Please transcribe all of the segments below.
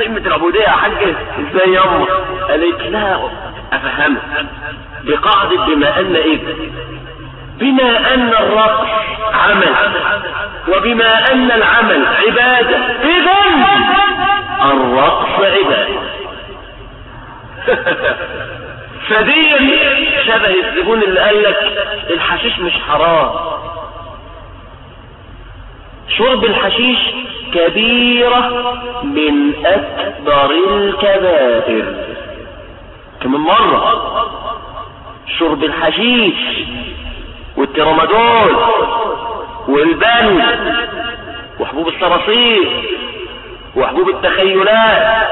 قمة العبودية يا حاج إزاي يما قالت لا. أفهمك. بقاعدة بما أن إيه؟ بما أن الرقص عمل. وبما أن العمل عبادة. اذا الرقص عبادة. فدي شبه الزبون اللي قال لك الحشيش مش حرام. شرب الحشيش كبيرة من أكبر الكبائر. كمان مرة؟ شرب الحشيش والترامادول والبن وحبوب الصراصير وحبوب التخيلات.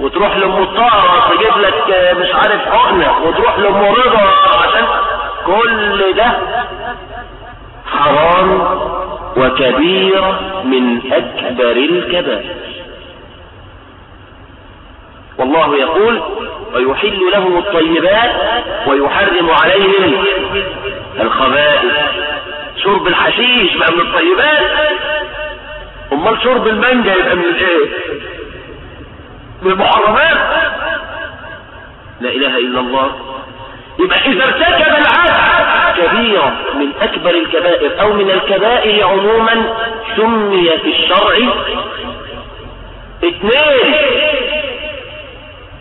وتروح لأم الطاهرة تجيب لك مش عارف حقنة وتروح لأم رضا عشان كل ده حرام. وكبيرة من أكبر الكبائر. والله يقول ويحل لهم الطيبات ويحرم عليهم الخبائث. شرب الحشيش بقى من الطيبات. أمال شرب المانجا يبقى من الإيه؟ من المحرمات. لا إله إلا الله. يبقى إذا ارتكب العبد كبيرة من أكبر الكبائر أو من الكبائر عموما سمي في الشرع اثنين.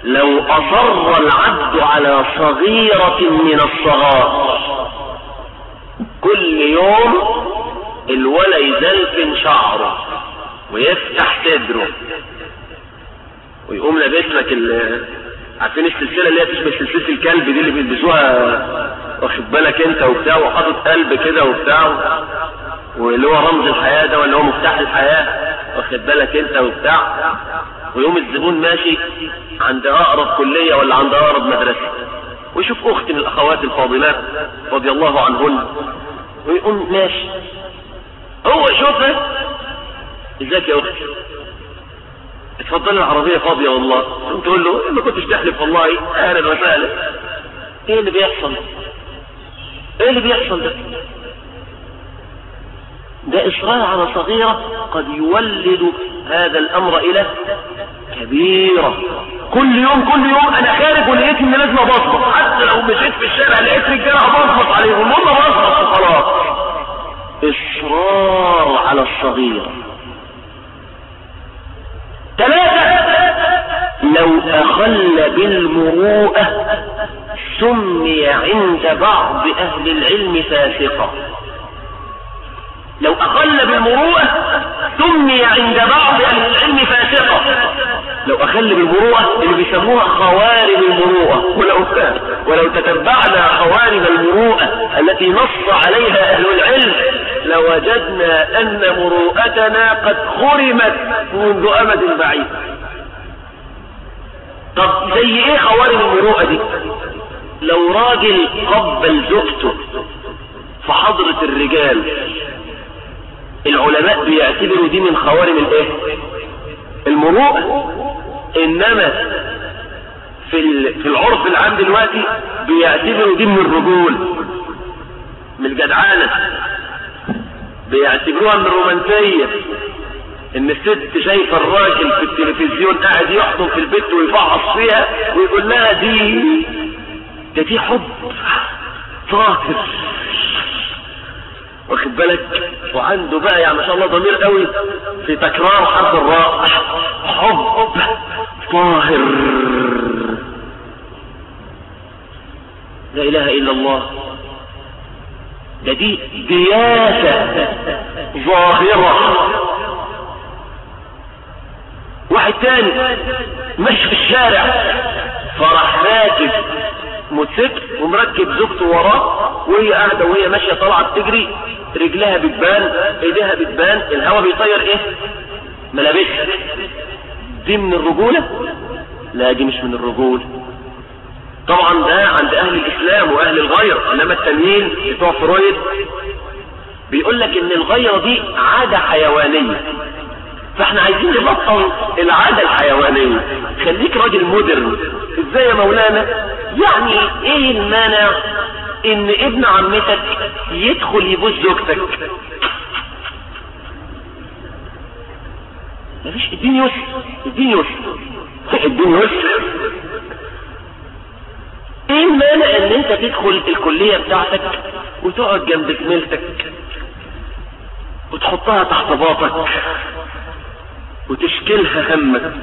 لو أصر العبد على صغيرة من الصغار كل يوم الولا يزلفن شعره ويفتح صدره ويقوم لابس لك عارفين السلسلة اللي هي تشبه سلسلة الكلب دي اللي بيلبسوها واخد بالك انت وبتاع وحاطط قلب كده وبتاع واللي هو رمز الحياة ده ولا هو مفتاح الحياة واخد بالك انت وبتاع. ويوم الزبون ماشي عند أقرب كلية ولا عند أقرب مدرسة ويشوف اخت من الأخوات الفاضلات رضي الله عنهن ويقوم ماشي. هو يشوفها ازيك يا أختي؟ اتفضل العربية فاضية والله. تقول له ما كنتش تحلف والله؟ أهلا وسهلا إيه اللي بيحصل؟ إيه اللي بيحصل ده؟ ده اصرار على صغيرة قد يولد هذا الأمر إلى كبيرة. كل يوم كل يوم أنا خارج ولقيت إن لازم أبصبص. حتى لو مشيت في الشارع لقيت رجالة هبصبص عليهم والله بصبص وخلاص. إصرار على الصغيرة. ثلاثة لو أخل بالمروءة سمي عند بعض أهل العلم فاسقا لو أخل بالمروءة سمي عند بعض أهل العلم فاسقا لو أخل بالمروءة اللي بيسموها خوارم المروءة. ولو ولو تتبعنا خوارم المروءة التي نص عليها أهل العلم لوجدنا أن مروءتنا قد خرمت منذ أمد بعيد. طب زي إيه خوارم المروءة دي؟ لو راجل قبل زوجته في حضرة الرجال العلماء بيعتبروا دي من خوارم الايه؟ المروءة. إنما في في العرف العام دلوقتي بيعتبروا دي من الرجول من الجدعانة بيعتبروها من الرومانسية إن الست شايفة الراجل في التلفزيون قاعد يحضن في البيت ويفعص فيها ويقول لها دي ده دي حب طاهر واخد بالك؟ وعنده بقى يعني ما شاء الله ضمير قوي في تكرار حرف الراء. حب طاهر. لا إله إلا الله. ده دي دياسة ظاهرة. واحد تاني ماشي في الشارع فراح راكب. موتوسيكل ومركب زوجته وراه وهي قاعدة وهي ماشية طالعة بتجري رجلها بتبان ايديها بتبان الهواء بيطير إيه؟ ملابسها دي من الرجولة؟ لا دي مش من الرجوله طبعا ده عند أهل الإسلام وأهل الغير إنما التانيين بتوع فرويد بيقول لك إن الغيرة دي عادة حيوانية. فإحنا عايزين نبطل العادة الحيوانية. خليك راجل مودرن. إزاي يا مولانا. يعني إيه المانع ان ابن عمتك يدخل يبوس زوجتك؟ مفيش. الدين يسر الدين يسر الدين يسر إيه المانع ان انت تدخل الكلية بتاعتك وتقعد جنب زميلتك وتحطها تحت باطك وتشكلها همك؟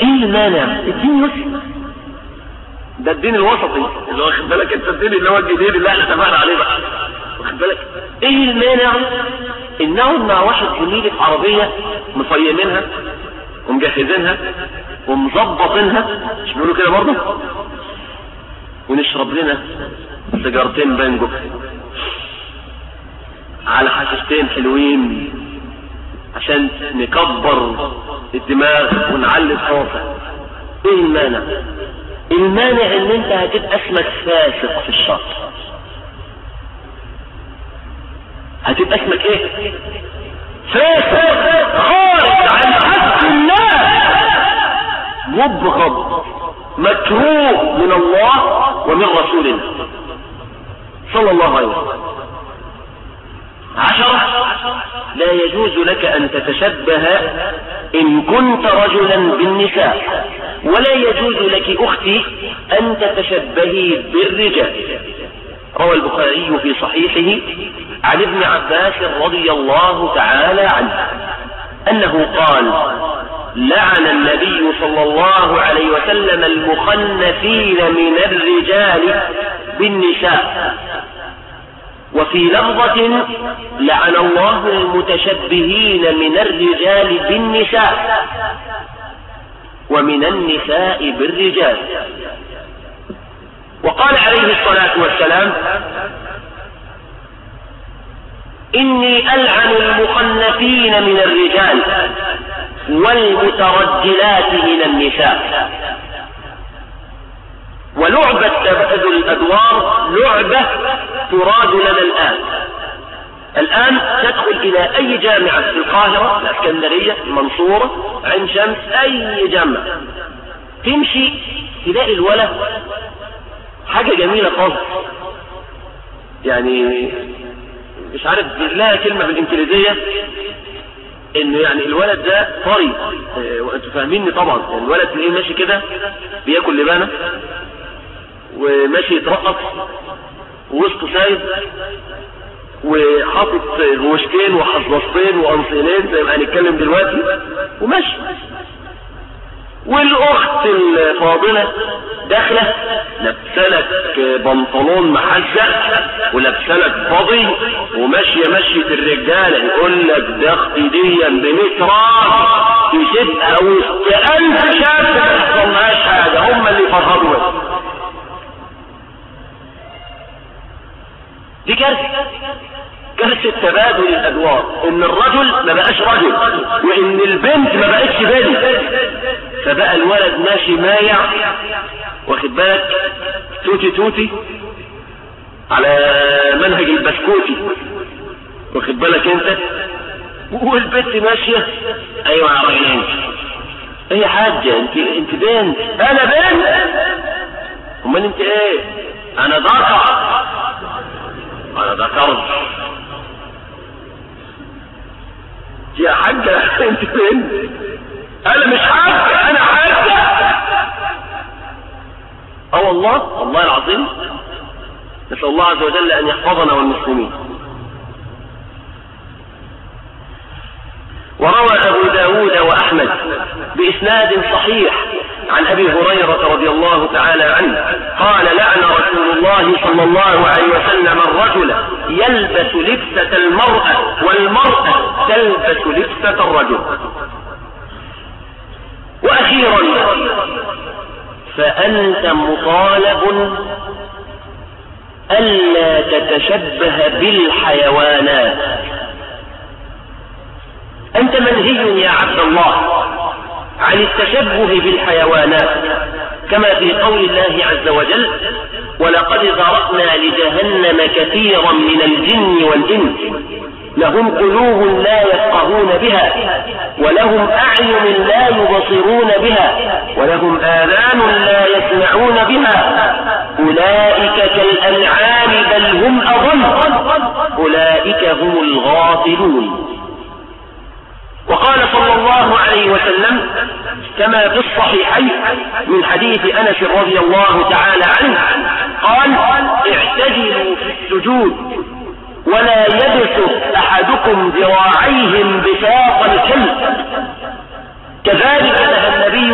إيه المانع الدين يسر ده الدين الوسطي. اللي واخد بالك انت الدين اللي هو الجديد اللي إحنا اتفقنا عليه بقى. واخد بالك؟ إيه المانع إنهم مع واحد زميلي في عربية مصيمينها ومجهزينها ومظبطينها. مش بيقولوا كده برضه؟ ونشرب لنا سيجارتين بانجو. على حشيشتين حلوين. عشان نكبر الدماغ ونعلي الصوت إيه المانع؟ المانع إن أنت هتبقى اسمك فاسق في الشر؟ هتبقى اسمك إيه؟ فاسق! خارج عن حق الله مبغض! مكروه من الله ومن رسوله. صلى الله عليه وسلم. عشرة. لا يجوز لك أن تتشبه إن كنت رجلا بالنساء. ولا يجوز لك أختي أن تتشبهي بالرجال. روى البخاري في صحيحه عن ابن عباس رضي الله تعالى عنه أنه قال لعن النبي صلى الله عليه وسلم المخنثين من الرجال بالنساء. وفي لفظة لعن الله المتشبهين من الرجال بالنساء ومن النساء بالرجال. وقال عليه الصلاة والسلام إني ألعن المخنثين من الرجال والمترجلات من النساء. ولعبة تبادل الأدوار لعبة تراد لنا الآن. الآن تدخل إلى أي جامعة في القاهرة الأسكندرية المنصورة عين شمس أي جامعة. تمشي تلاقي الولد حاجة جميلة خالص. يعني مش عارف لها كلمة بالإنجليزية إنه يعني الولد ده طري. آه وأنتوا فاهميني طبعا. الولد تلاقيه ماشي كده بياكل لبانة وماشي يترقص. ووسطه سايب وحاطط غوشتين وحظاظتين وقنصينين زي ما هنتكلم دلوقتي وماشي والأخت الفاضلة داخلة لابسلك بنطلون محزق ولابسلك فاضي وماشية مشية الرجالة يقول لك ده أختي ديا بمية راس تبقى وسط ألف شاب ما يحصلهاش حاجة هم اللي فرهدوا دي كارثة كارثة تبادل الأدوار. إن الرجل ما بقاش رجل وإن البنت ما بقتش بنت. فبقى الولد ماشي مايع. واخد بالك؟ توتي توتي على منهج البسكوتي. واخد بالك أنت؟ والبنت ماشية. أيوه يا راجلين إيه يا حاجة؟ انت أنت بنت. أنا بنت. أمال أنت إيه؟ أنا ذكر أنا ذكرت. يا حاجة انت بنت أنا مش حاجة أنا حاجة. أه والله والله العظيم. نسأل الله عز وجل أن يحفظنا والمسلمين. وروى أبو داود وأحمد بإسناد صحيح عن أبي هريرة رضي الله تعالى عنه قال لعن رسول الله صلى الله عليه وسلم الرجل يلبس لبسة المرأة والمرأة تلبس لبسة الرجل. وأخيرا فأنت مطالب ألا تتشبه بالحيوانات. أنت منهي يا عبد الله. عن التشبه بالحيوانات كما في قول الله عز وجل ولقد ذرأنا لجهنم كثيرا من الجن والإنس لهم قلوب لا يفقهون بها ولهم أعين لا يبصرون بها ولهم آذان لا يسمعون بها أولئك كالأنعام بل هم أضل أولئك هم الغافلون. وقال صلى عليه وسلم كما في الصحيحين من حديث أنس رضي الله تعالى عنه قال اعتدلوا في السجود ولا يبسط أحدكم ذراعيهم بساط الكلب. كذلك